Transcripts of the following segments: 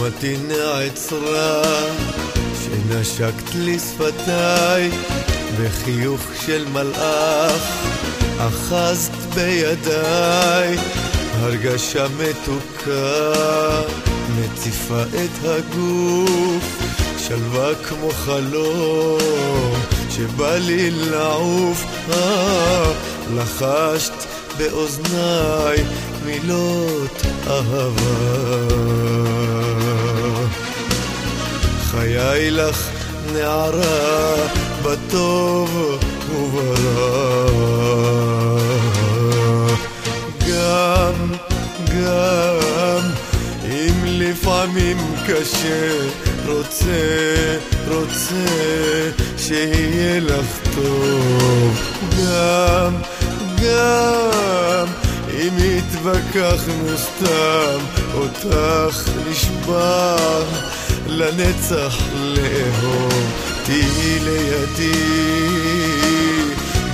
נשמתי נעצרה, שנשקת לי שפתיי, בחיוך של מלאך, אחזת בידיי, הרגשה מתוקה, מציפה את הגוף, שלווה כמו חלום, שבא לי לעוף, אה, לחשת באוזניי מילות אהבה. חיי לך נערה בטוב וברע. גם, גם, אם לפעמים קשה, רוצה, רוצה שיהיה לך טוב. גם, גם, אם התווכחנו סתם, אותך נשבע לנצח לאהוב. תהיי לידי,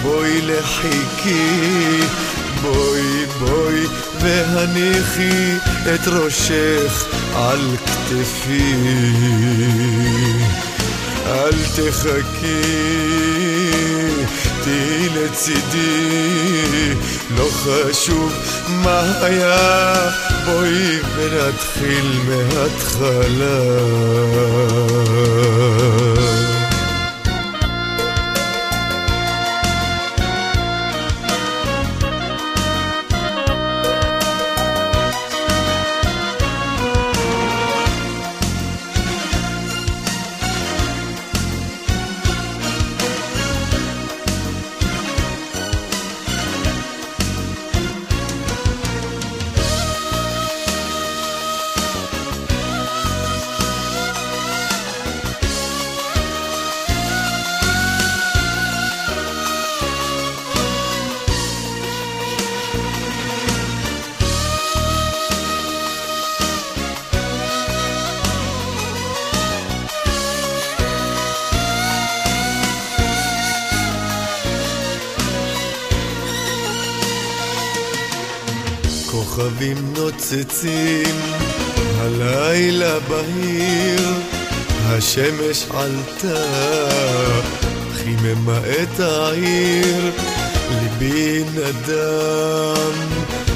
בואי לחיקי, בואי בואי והניחי את ראשך על כתפי. אל תחכי, תהיי לצידי, לא חשוב מה היה, בואי ונתחיל מההתחלה. כוכבים נוצצים, הלילה בהיר, השמש עלתה, חיממה את העיר, ליבי נדם,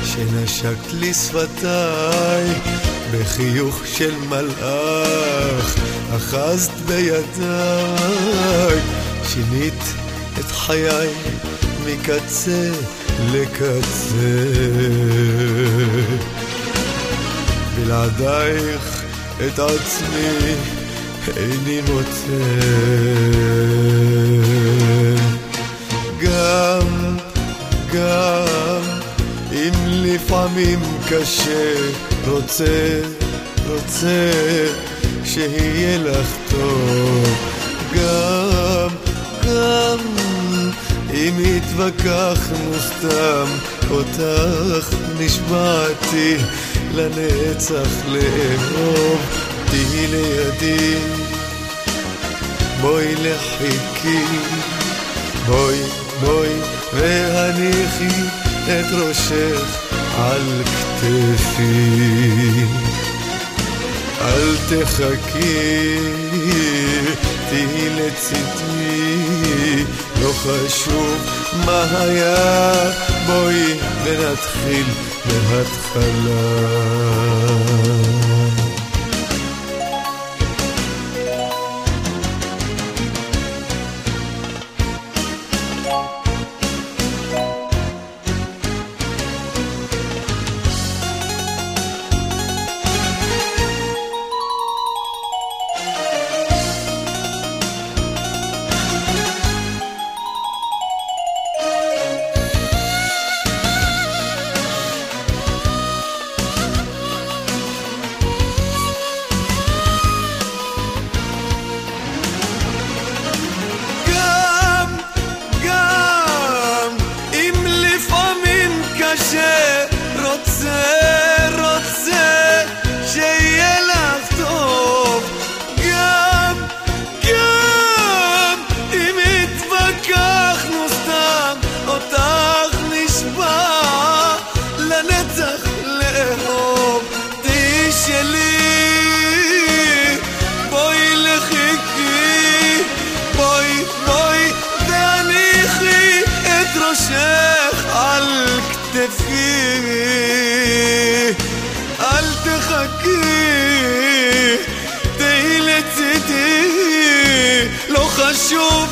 שנשקת לי שפתיי, בחיוך של מלאך, אחזת בידיי, שינית את חיי מקצה לקצה. בלעדייך את עצמי איני מוצא. גם, גם, אם לפעמים קשה, רוצה, רוצה שיהיה לך טוב. גם, אם התווכחנו סתם, אותך נשבעתי לנצח לאהוב, תהי לידי, בואי לחיקי, בואי, בואי והניחי את ראשך על כתפי. אל תחכי, תהי לצידי, לא חשוב מה היה, בואי ונתחיל מההתחלה. תצאי אל תחכי תהי לצידי. לא חשוב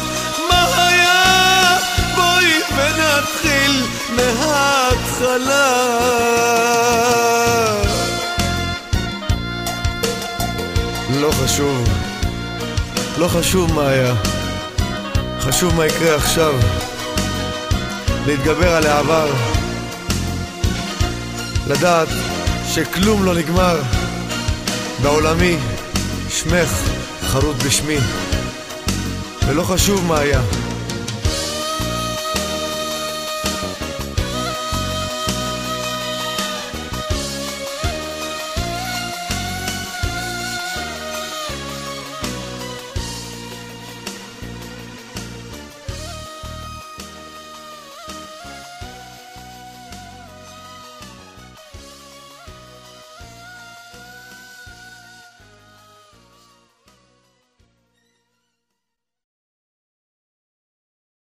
מה היה בואי ונתחיל מההתחלה. לא חשוב, לא חשוב מה היה, חשוב מה יקרה עכשיו, להתגבר על העבר. לדעת שכלום לא נגמר בעולמי שמך חרוט בשמי. ולא חשוב מה היה